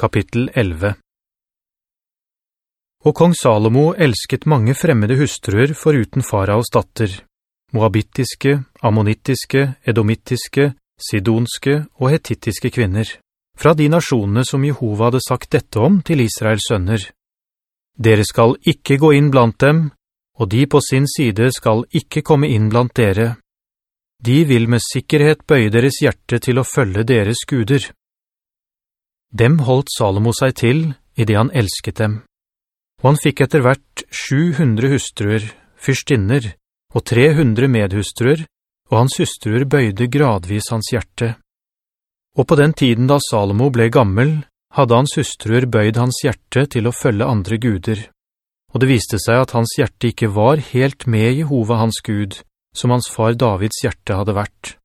kapittel 11 Og kong Salomo elsket mange fremmede hustruer foruten faraos datter, moabittiske, ammonittiske, edomittiske, sidonske og hetittiske kvinner, fra de nasjonene som Jehova hadde sagt dette om til Israels sønner. Dere skal ikke gå inn blant dem, og de på sin side skal ikke komme inn blant dere. De vil med sikkerhet bøye deres hjerte til å følge deres guder. Dem holdt Salomo seg til i det han elsket dem. Og han fikk etter hvert 700 hustruer, fyrstinner, og 300 medhustruer, og hans hustruer bøyde gradvis hans hjerte. Og på den tiden da Salomo ble gammel, hadde hans hustruer bøyd hans hjerte til å følge andre guder. Og det viste seg at hans hjerte ikke var helt med Jehova hans Gud, som hans far Davids hjerte hadde vært.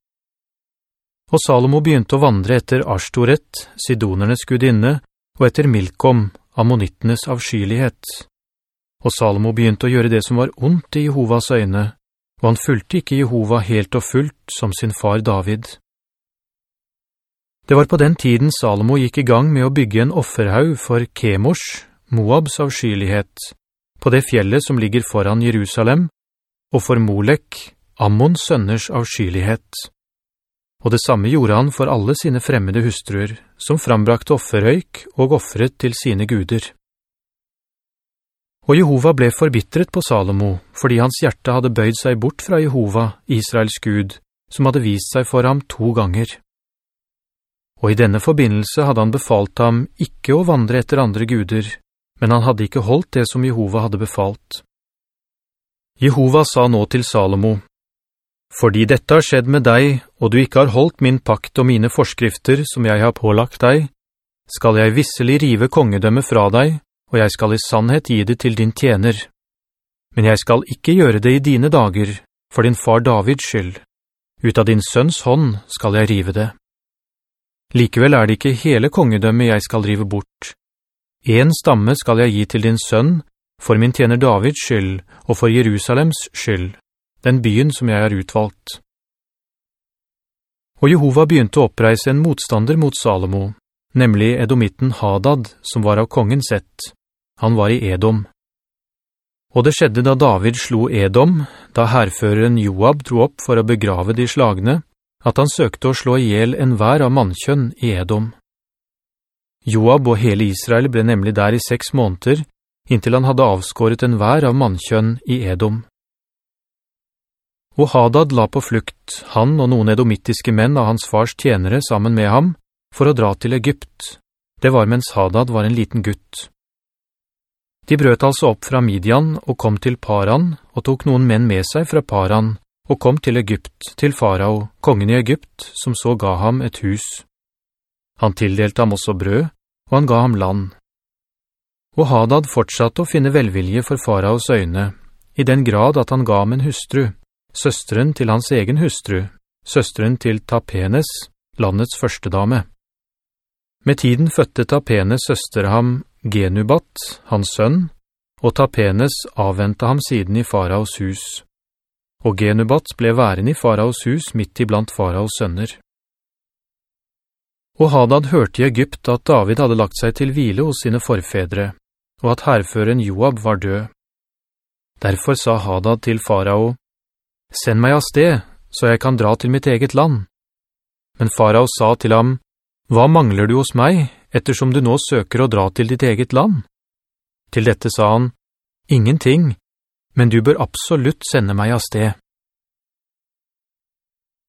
Og Salomo begynte å vandre etter Ashtoret, Sidonernes gudinne, og etter Milkom, ammonittenes avskylighet. Og Salomo begynte å gjøre det som var ondt i Jehovas øyne, og han fulgte ikke Jehova helt og fullt som sin far David. Det var på den tiden Salomo gikk i gang med å bygge en offerhaug for Kemors, Moabs avskylighet, på det fjellet som ligger foran Jerusalem, og for Molek, Ammons sønners avskylighet og det samme gjorde han for alle sine fremmede hustruer, som frambrakte offerhøyk og offret til sine guder. Og Jehova ble forbittret på Salomo, fordi hans hjerte hadde bøyd seg bort fra Jehova, Israels Gud, som hadde vist seg for ham to ganger. Og i denne forbindelse hadde han befalt ham ikke å vandre etter andre guder, men han hadde ikke holdt det som Jehova hadde befalt. Jehova sa nå til Salomo, fordi dette har skjedd med deg, og du ikke har holdt min pakt og mine forskrifter som jeg har pålagt deg, skal jeg visselig rive kongedømme fra deg, og jeg skal i sannhet gi det til din tjener. Men jeg skal ikke gjøre det i dine dager, for din far Davids skyld. Ut av din sønns hånd skal jeg rive det. Likevel er det ikke hele kongedømmet jeg skal rive bort. En stamme skal jeg gi til din sønn, for min tjener Davids skyld, og for Jerusalems skyld den byen som jeg har utvalgt. Og Jehova begynte å oppreise en motstander mot Salomo, nemlig Edomitten Hadad, som var av kongen sett. Han var i Edom. Og det skjedde da David slo Edom, da herføreren Joab dro opp for å begrave de slagne, at han søkte å slå ihjel en vær av mannkjønn i Edom. Joab og hele Israel ble nemlig der i seks måneder, inntil han hadde avskåret en vær av mannkjønn i Edom. Og Hadad la på flukt, han og noen edomittiske menn av hans fars tjenere sammen med ham, for å dra til Egypt. Det var mens Hadad var en liten gutt. De brøt altså opp fra Midian og kom til Paran, og tok noen menn med seg fra Paran, og kom til Egypt, til Farao, kongen i Egypt, som så ga ham et hus. Han tildelte ham også brød, og han ga ham land. Og Hadad fortsatte å finne velvilje for Faraos øyne, i den grad at han ga ham en hustru, søsteren til hans egen hustru, søsteren til Tapenes, landets første dame. Med tiden fødte Tapenes søster ham Genubat, hans sønn, og Tapenes avventet ham siden i faraos hus. Og Genubat ble væren i faraos hus midt i blant faraos sønner. Og Hadad hørte i Egypt at David hadde lagt seg til hvile hos sine forfedre, og at herføren Joab var død. Derfor sa Hadad til farao, «Send meg av sted, så jeg kan dra til mitt eget land.» Men farao sa til ham, «Hva mangler du hos meg, ettersom du nå søker å dra til ditt eget land?» Til dette sa han, «Ingenting, men du bør absolutt sende meg av sted.»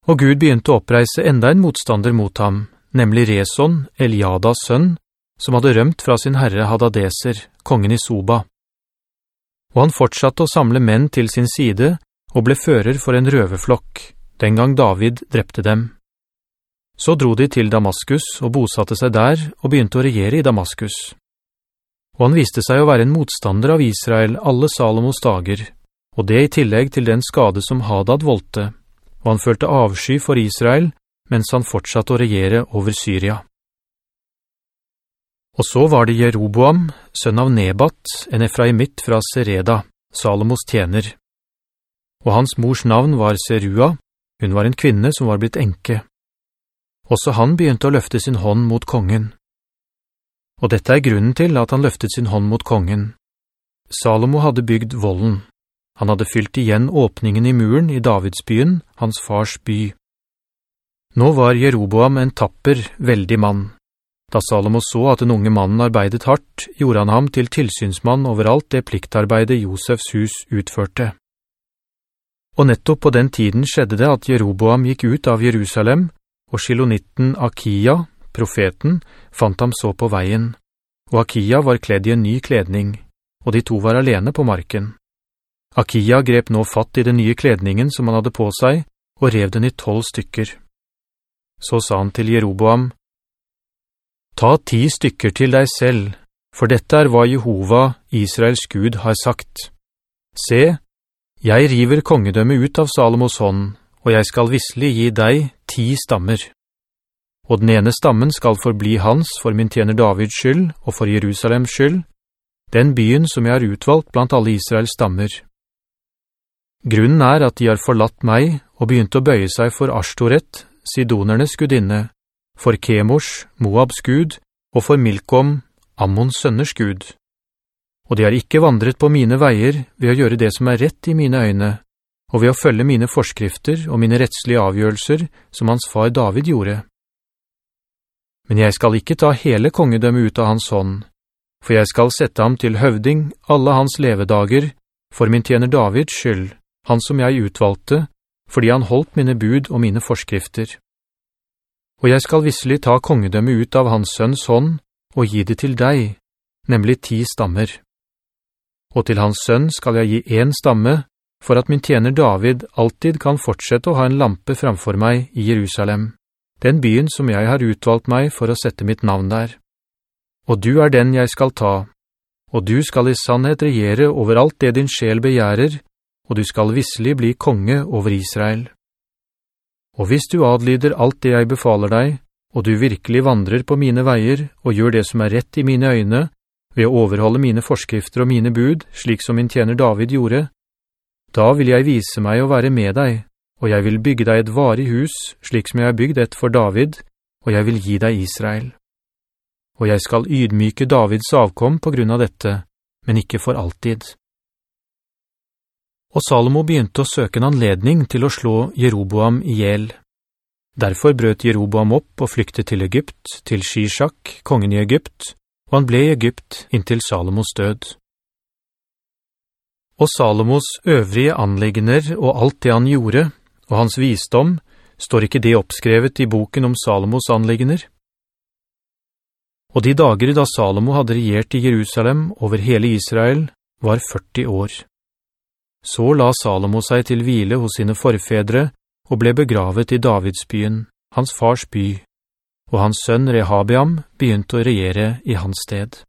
Og Gud begynte å oppreise enda en motstander mot ham, nemlig Reson, Eliadas sønn, som hadde rømt fra sin herre Hadadeser, kongen i Soba. Og han fortsatte å samle menn til sin side, og ble fører for en røveflokk, den gang David drepte dem. Så dro de til Damaskus og bosatte seg der og begynte å regjere i Damaskus. Og han viste seg å være en motstander av Israel alle Salomos dager, og det i tillegg til den skade som Hadad voldte, og han følte avsky for Israel mens han fortsatte å regjere over Syria. Og så var det Jeroboam, sønn av Nebat, en Efraimitt fra Sereda, Salomos tjener og hans mors navn var Serua, hun var en kvinne som var blitt enke. Også han begynte å løfte sin hånd mot kongen. Og dette er grunnen til at han løftet sin hånd mot kongen. Salomo hadde bygd volden. Han hadde fylt igjen åpningen i muren i Davidsbyen, hans fars by. Nå var Jeroboam en tapper, veldig mann. Da Salomo så at den unge mannen arbeidet hardt, gjorde han ham til tilsynsmann overalt det pliktarbeidet Josefs hus utførte. Og nettopp på den tiden skjedde det at Jeroboam gikk ut av Jerusalem, og Shilonitten Akia, profeten, fant ham så på veien. Og Akia var kledd i en ny kledning, og de to var alene på marken. Akia grep nå fatt i den nye kledningen som han hadde på seg, og rev den i tolv stykker. Så sa han til Jeroboam, «Ta ti stykker til deg selv, for dette er hva Jehova, Israels Gud, har sagt. Se, jeg river kongedømmet ut av Salomos hånd, og jeg skal visselig gi deg ti stammer. Og den ene stammen skal forbli hans for min tjener Davids skyld og for Jerusalems skyld, den byen som jeg har utvalgt blant alle Israels stammer. Grunnen er at de har forlatt meg og begynt å bøye seg for Ashtoret, Sidonernes gudinne, for Kemors, Moabs gud, og for Milkom, Ammons sønners gud. Og de har ikke vandret på mine veier ved å gjøre det som er rett i mine øyne, og ved å følge mine forskrifter og mine rettslige avgjørelser som hans far David gjorde. Men jeg skal ikke ta hele kongedømmet ut av hans hånd, for jeg skal sette ham til høvding alle hans levedager, for min tjener Davids skyld, han som jeg utvalgte, fordi han holdt mine bud og mine forskrifter. Og jeg skal visselig ta kongedømmet ut av hans sønns hånd, og gi det til deg, nemlig ti stammer. Og til hans sønn skal jeg gi en stamme, for at min tjener David alltid kan fortsette å ha en lampe framfor meg i Jerusalem, den byen som jeg har utvalgt meg for å sette mitt navn der og du er den jeg skal ta, og du skal i sannhet regjere over alt det din sjel begjærer, og du skal visselig bli konge over Israel. Og hvis du adlyder alt det jeg befaler deg, og du virkelig vandrer på mine veier og gjør det som er rett i mine øyne, ved å overholde mine forskrifter og mine bud, slik som min tjener David gjorde, da vil jeg vise meg å være med deg, og jeg vil bygge deg et varig hus, slik som jeg har bygd et for David, og jeg vil gi deg Israel og jeg skal ydmyke Davids avkom på grunn av dette, men ikke for alltid. Og Salomo begynte å søke en anledning til å slå Jeroboam ihjel. Derfor brøt Jeroboam opp og flyktet til Egypt, til Shishak, kongen i Egypt, og han ble i Egypt inntil Salomos død. Og Salomos øvrige anleggender og alt det han gjorde, og hans visdom, står ikke det oppskrevet i boken om Salomos anleggender? Og de dager da Salomo hadde regjert i Jerusalem over hele Israel var 40 år. Så la Salomo seg til hvile hos sine forfedre og ble begravet i Davidsbyen, hans fars by, og hans sønn Rehabiam begynte å regjere i hans sted.